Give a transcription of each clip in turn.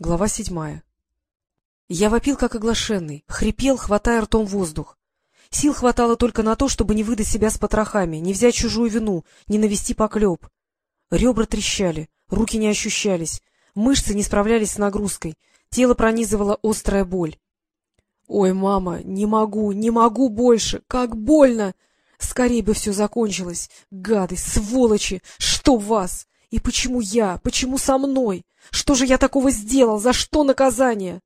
Глава седьмая. Я вопил, как оглашенный, хрипел, хватая ртом воздух. Сил хватало только на то, чтобы не выдать себя с потрохами, не взять чужую вину, не навести поклеп. Ребра трещали, руки не ощущались, мышцы не справлялись с нагрузкой, тело пронизывала острая боль. — Ой, мама, не могу, не могу больше! Как больно! Скорей бы все закончилось! Гады, сволочи! Что вас? И почему я? Почему со мной? Что же я такого сделал? За что наказание?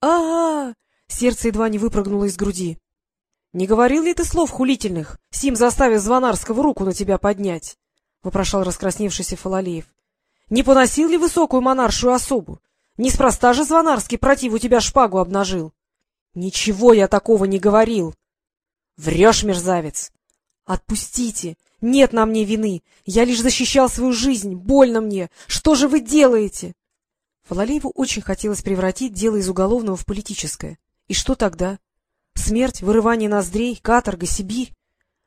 А, -а, -а Сердце едва не выпрыгнуло из груди. — Не говорил ли ты слов хулительных, Сим заставив Звонарского руку на тебя поднять? — вопрошал раскрасневшийся Фалалеев. — Не поносил ли высокую монаршую особу? Неспроста же Звонарский против у тебя шпагу обнажил. — Ничего я такого не говорил. — Врешь, мерзавец! — Отпустите! Нет на мне вины. Я лишь защищал свою жизнь. Больно мне. Что же вы делаете? Фалалееву очень хотелось превратить дело из уголовного в политическое. И что тогда? Смерть, вырывание ноздрей, каторга, Сибирь?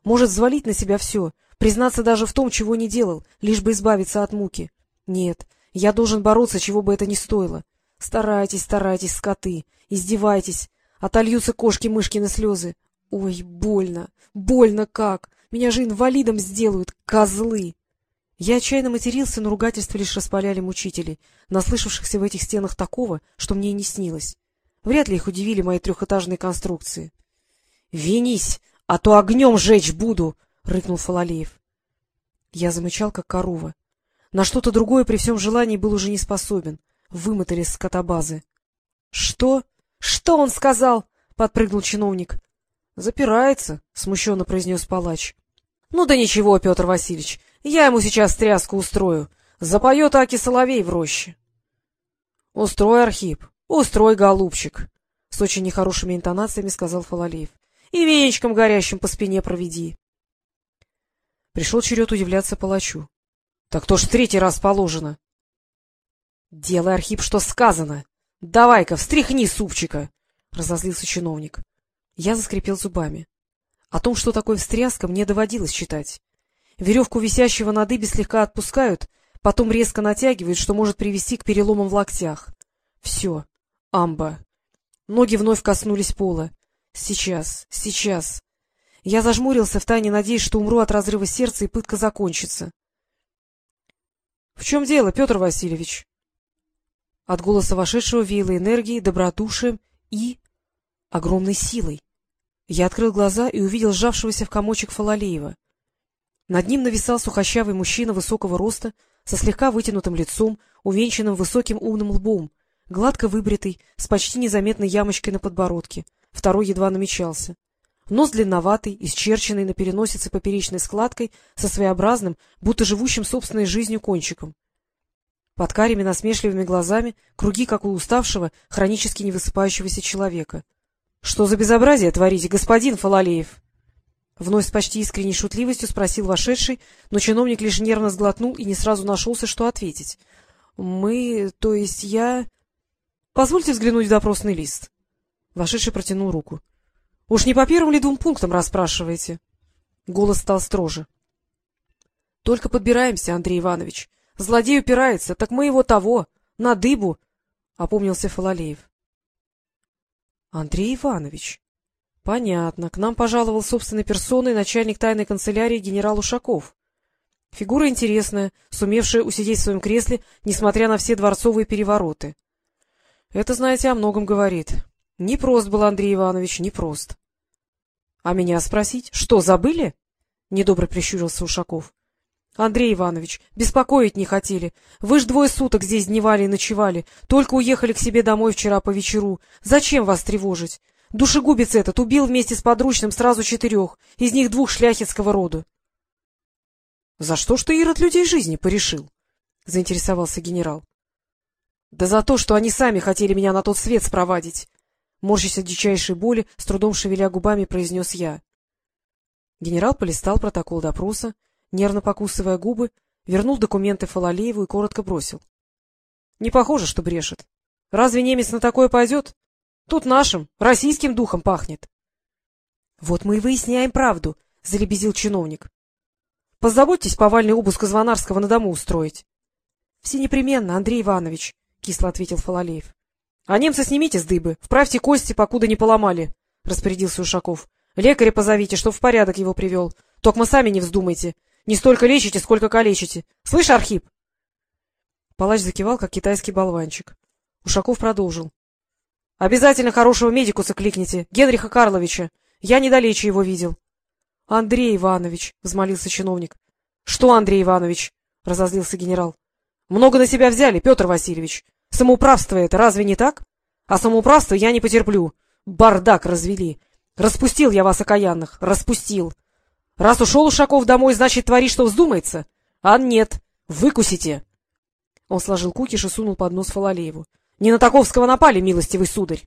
Может взвалить на себя все, признаться даже в том, чего не делал, лишь бы избавиться от муки. Нет, я должен бороться, чего бы это ни стоило. Старайтесь, старайтесь, скоты, издевайтесь. Отольются кошки-мышкины слезы. Ой, больно, больно как! Меня же инвалидом сделают, козлы! Я отчаянно матерился, но ругательства лишь распаляли мучителей, наслышавшихся в этих стенах такого, что мне и не снилось. Вряд ли их удивили мои трехэтажные конструкции. — Винись, а то огнем жечь буду! — рыкнул Фалалеев. Я замычал, как корова. На что-то другое при всем желании был уже не способен. Вымотали с скотобазы. — Что? Что он сказал? — подпрыгнул чиновник. — Запирается, — смущенно произнес палач. — Ну да ничего, Петр Васильевич, я ему сейчас тряску устрою. Запоет Аки Соловей в роще. — Устрой, Архип, устрой, голубчик, — с очень нехорошими интонациями сказал Фалалеев. — И веничком горящим по спине проведи. Пришел черед удивляться палачу. — Так то ж третий раз положено. — Делай, Архип, что сказано. Давай-ка, встряхни супчика, — разозлился чиновник. Я заскрипел зубами. О том, что такое встряска, мне доводилось читать. Веревку висящего на дыбе слегка отпускают, потом резко натягивают, что может привести к переломам в локтях. Все. Амба. Ноги вновь коснулись пола. Сейчас, сейчас. Я зажмурился, втайне надеясь, что умру от разрыва сердца и пытка закончится. — В чем дело, Петр Васильевич? От голоса вошедшего веяло энергией, добродушием и огромной силой. Я открыл глаза и увидел сжавшегося в комочек Фалалеева. Над ним нависал сухощавый мужчина высокого роста, со слегка вытянутым лицом, увенчанным высоким умным лбом, гладко выбритый, с почти незаметной ямочкой на подбородке. Второй едва намечался. Нос длинноватый, исчерченный на переносице поперечной складкой, со своеобразным, будто живущим собственной жизнью кончиком. Под карими насмешливыми глазами круги, как у уставшего, хронически невысыпающегося человека —— Что за безобразие творите, господин Фалалеев? Вновь с почти искренней шутливостью спросил вошедший, но чиновник лишь нервно сглотнул и не сразу нашелся, что ответить. — Мы... то есть я... — Позвольте взглянуть в допросный лист. Вошедший протянул руку. — Уж не по первым ли двум пунктам расспрашиваете? Голос стал строже. — Только подбираемся, Андрей Иванович. Злодей упирается, так мы его того, на дыбу, — опомнился Фалалеев. — Андрей Иванович. — Понятно. К нам пожаловал собственной персоной начальник тайной канцелярии генерал Ушаков. Фигура интересная, сумевшая усидеть в своем кресле, несмотря на все дворцовые перевороты. Это, знаете, о многом говорит. Непрост был Андрей Иванович, непрост. — А меня спросить? Что, забыли? — недобро прищурился Ушаков. Андрей Иванович, беспокоить не хотели. Вы ж двое суток здесь дневали и ночевали. Только уехали к себе домой вчера по вечеру. Зачем вас тревожить? Душегубец этот убил вместе с подручным сразу четырех, из них двух шляхетского рода. — За что ж ты, Ирод, людей жизни порешил? — заинтересовался генерал. — Да за то, что они сами хотели меня на тот свет спровадить. Морщись от дичайшей боли, с трудом шевеля губами, произнес я. Генерал полистал протокол допроса, нервно покусывая губы, вернул документы Фалалееву и коротко бросил. — Не похоже, что брешет. Разве немец на такое пойдет? Тут нашим, российским духом пахнет. — Вот мы и выясняем правду, — залебезил чиновник. — Позаботьтесь повальный обыск Звонарского на дому устроить. — Все непременно, Андрей Иванович, — кисло ответил Фалалеев. — А немца снимите с дыбы, вправьте кости, покуда не поломали, — распорядился Ушаков. — Лекаря позовите, чтоб в порядок его привел. Только сами не вздумайте. Не столько лечите, сколько калечите. Слышь, Архип? Палач закивал, как китайский болванчик. Ушаков продолжил. — Обязательно хорошего медикуса кликните, Генриха Карловича. Я недалече его видел. — Андрей Иванович, — взмолился чиновник. — Что, Андрей Иванович? — разозлился генерал. — Много на себя взяли, Петр Васильевич. Самоуправство это, разве не так? А самоуправство я не потерплю. Бардак развели. Распустил я вас, окаянных, распустил. Раз ушел Ушаков домой, значит, твори, что вздумается. А нет, выкусите. Он сложил кукиш и сунул под нос Фалалееву. — Не на Таковского напали, милостивый сударь.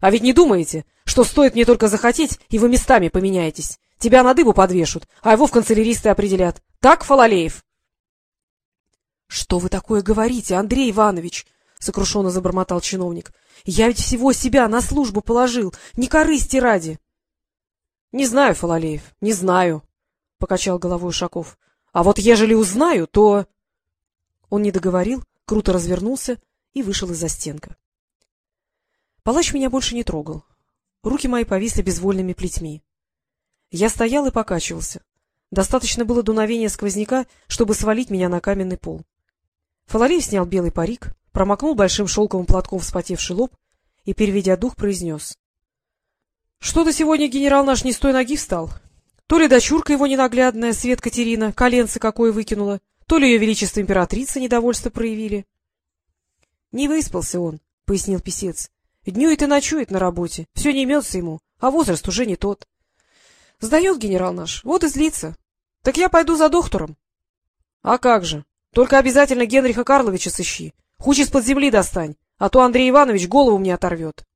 А ведь не думаете, что стоит мне только захотеть, и вы местами поменяетесь? Тебя на дыбу подвешут, а его в канцеляристы определят. Так, Фалалеев? — Что вы такое говорите, Андрей Иванович? — сокрушенно забормотал чиновник. — Я ведь всего себя на службу положил, не корысти ради. — Не знаю, Фалалеев, не знаю, — покачал головой Ушаков. — А вот ежели узнаю, то... Он не договорил, круто развернулся и вышел из-за стенка. Палач меня больше не трогал. Руки мои повисли безвольными плетьми. Я стоял и покачивался. Достаточно было дуновения сквозняка, чтобы свалить меня на каменный пол. Фалалеев снял белый парик, промокнул большим шелковым платком вспотевший лоб и, переведя дух, произнес. — Что-то сегодня генерал наш не с той ноги встал. То ли дочурка его ненаглядная, Свет Катерина, коленце какое выкинула, то ли ее величество императрица недовольство проявили. — Не выспался он, — пояснил писец. — Днюет и ночует на работе, все не имется ему, а возраст уже не тот. Сдает генерал наш, вот и злится. Так я пойду за доктором. — А как же? Только обязательно Генриха Карловича сыщи. Хуч из-под земли достань, а то Андрей Иванович голову мне оторвет.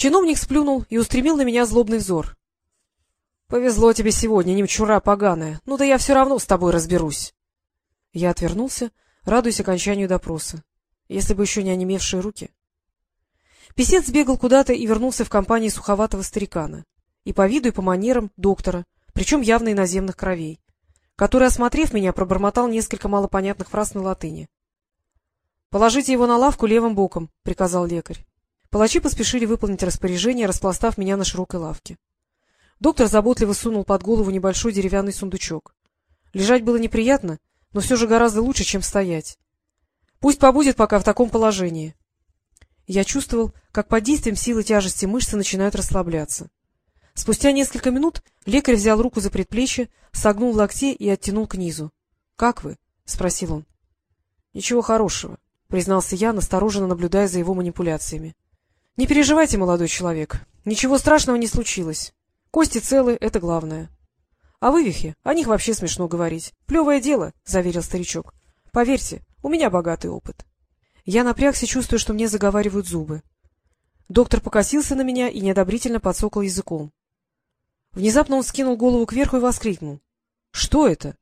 Чиновник сплюнул и устремил на меня злобный взор. — Повезло тебе сегодня, немчура поганая. Ну да я все равно с тобой разберусь. Я отвернулся, радуясь окончанию допроса. Если бы еще не онемевшие руки. Песец сбегал куда-то и вернулся в компании суховатого старикана. И по виду, и по манерам доктора, причем явно иноземных кровей, который, осмотрев меня, пробормотал несколько малопонятных фраз на латыни. — Положите его на лавку левым боком, — приказал лекарь. Палачи поспешили выполнить распоряжение, распластав меня на широкой лавке. Доктор заботливо сунул под голову небольшой деревянный сундучок. Лежать было неприятно, но все же гораздо лучше, чем стоять. Пусть побудет пока в таком положении. Я чувствовал, как под действием силы тяжести мышцы начинают расслабляться. Спустя несколько минут лекарь взял руку за предплечье, согнул в локте и оттянул к низу. — Как вы? — спросил он. — Ничего хорошего, — признался я, настороженно наблюдая за его манипуляциями. — Не переживайте, молодой человек. Ничего страшного не случилось. Кости целы — это главное. — А вывихи? О них вообще смешно говорить. Плевое дело, — заверил старичок. — Поверьте, у меня богатый опыт. Я напрягся, чувствуя, что мне заговаривают зубы. Доктор покосился на меня и неодобрительно подсокал языком. Внезапно он скинул голову кверху и воскликнул. — Что это?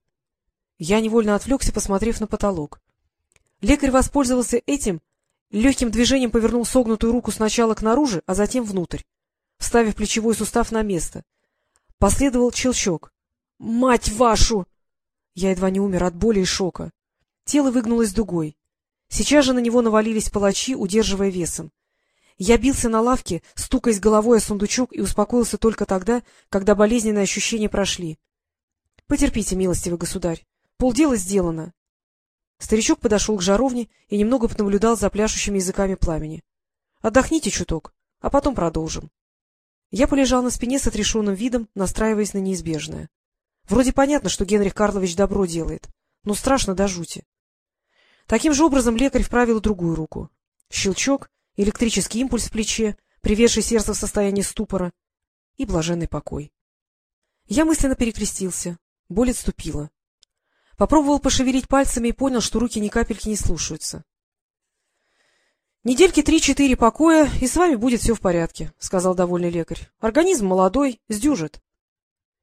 Я невольно отвлекся, посмотрев на потолок. Лекарь воспользовался этим, легким движением повернул согнутую руку сначала к наружу, а затем внутрь, вставив плечевой сустав на место. Последовал щелчок. Мать вашу! Я едва не умер от боли и шока. Тело выгнулось дугой. Сейчас же на него навалились палачи, удерживая весом. Я бился на лавке, стукаясь головой о сундучок, и успокоился только тогда, когда болезненные ощущения прошли. — Потерпите, милостивый государь. Полдела сделано. Старичок подошел к жаровне и немного понаблюдал за пляшущими языками пламени. — Отдохните чуток, а потом продолжим. Я полежал на спине с отрешенным видом, настраиваясь на неизбежное. Вроде понятно, что Генрих Карлович добро делает, но страшно до жути. Таким же образом лекарь вправил другую руку. Щелчок, электрический импульс в плече, приведший сердце в состояние ступора, и блаженный покой. Я мысленно перекрестился, боль отступила. Попробовал пошевелить пальцами и понял, что руки ни капельки не слушаются. — Недельки три-четыре покоя, и с вами будет все в порядке, — сказал довольный лекарь. — Организм молодой, сдюжит.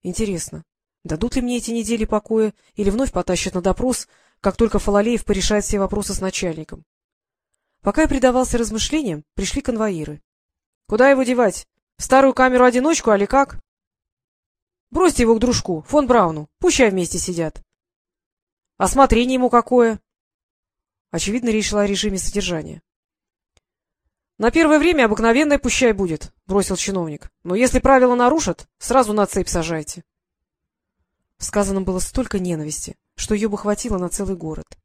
Интересно, Дадут ли мне эти недели покоя или вновь потащат на допрос, как только Фалалеев порешает все вопросы с начальником? Пока я предавался размышлениям, пришли конвоиры. — Куда его девать? В старую камеру-одиночку, али как? — Бросьте его к дружку, фон Брауну, пущай вместе сидят. — Осмотрение ему какое? — Очевидно, речь шла о режиме содержания. — На первое время обыкновенное пущай будет, — бросил чиновник. — Но если правила нарушат, сразу на цепь сажайте. В сказанном было столько ненависти, что ее бы хватило на целый город.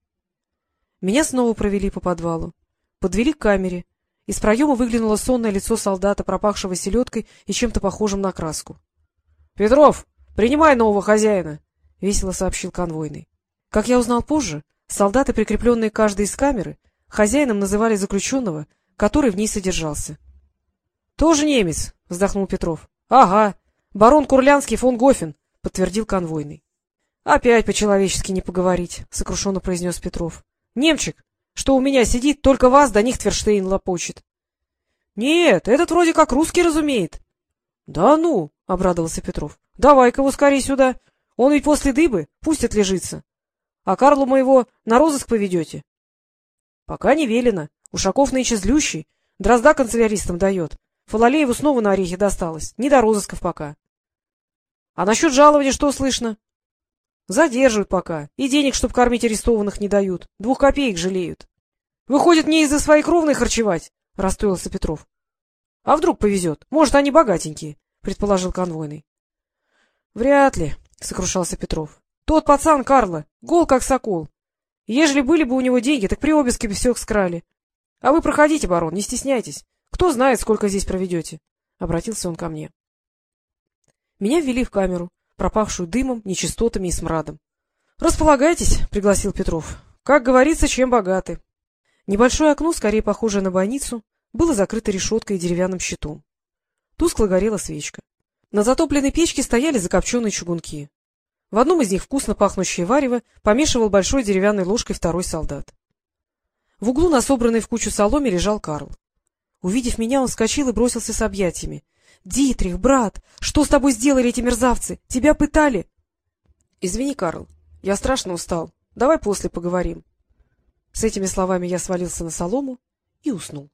Меня снова провели по подвалу, подвели к камере. Из проема выглянуло сонное лицо солдата, пропахшего селедкой и чем-то похожим на краску. — Петров, принимай нового хозяина! — весело сообщил конвойный. Как я узнал позже, солдаты, прикрепленные каждой из камеры, хозяином называли заключенного — который в ней содержался. — Тоже немец? — вздохнул Петров. — Ага, барон Курлянский фон Гофен, — подтвердил конвойный. — Опять по-человечески не поговорить, — сокрушенно произнес Петров. — Немчик, что у меня сидит, только вас до них Тверштейн лопочет. — Нет, этот вроде как русский разумеет. — Да ну, — обрадовался Петров. — Давай-ка его скорее сюда. Он ведь после дыбы, пусть отлежится. А Карлу моего на розыск поведете? — Пока не велено. Ушаков нынче злющий, дрозда канцеляристам дает. Фалалееву снова на орехи досталось, не до розысков пока. — А насчет жалования что слышно? — Задерживают пока, и денег, чтоб кормить арестованных, не дают, двух копеек жалеют. — Выходит, мне из-за своей кровной харчевать? — расстроился Петров. — А вдруг повезет? Может, они богатенькие, — предположил конвойный. — Вряд ли, — сокрушался Петров. — Тот пацан Карла, гол как сокол. Ежели были бы у него деньги, так при обыске бы все скрали. — А вы проходите, барон, не стесняйтесь. Кто знает, сколько здесь проведете? — обратился он ко мне. Меня ввели в камеру, пропахшую дымом, нечистотами и смрадом. — Располагайтесь, — пригласил Петров. — Как говорится, чем богаты. Небольшое окно, скорее похожее на больницу, было закрыто решеткой и деревянным щитом. Тускло горела свечка. На затопленной печке стояли закопченные чугунки. В одном из них вкусно пахнущее варево помешивал большой деревянной ложкой второй солдат. В углу на собранной в кучу соломе лежал Карл. Увидев меня, он вскочил и бросился с объятиями. — Дитрих, брат, что с тобой сделали эти мерзавцы? Тебя пытали? — Извини, Карл, я страшно устал. Давай после поговорим. С этими словами я свалился на солому и уснул.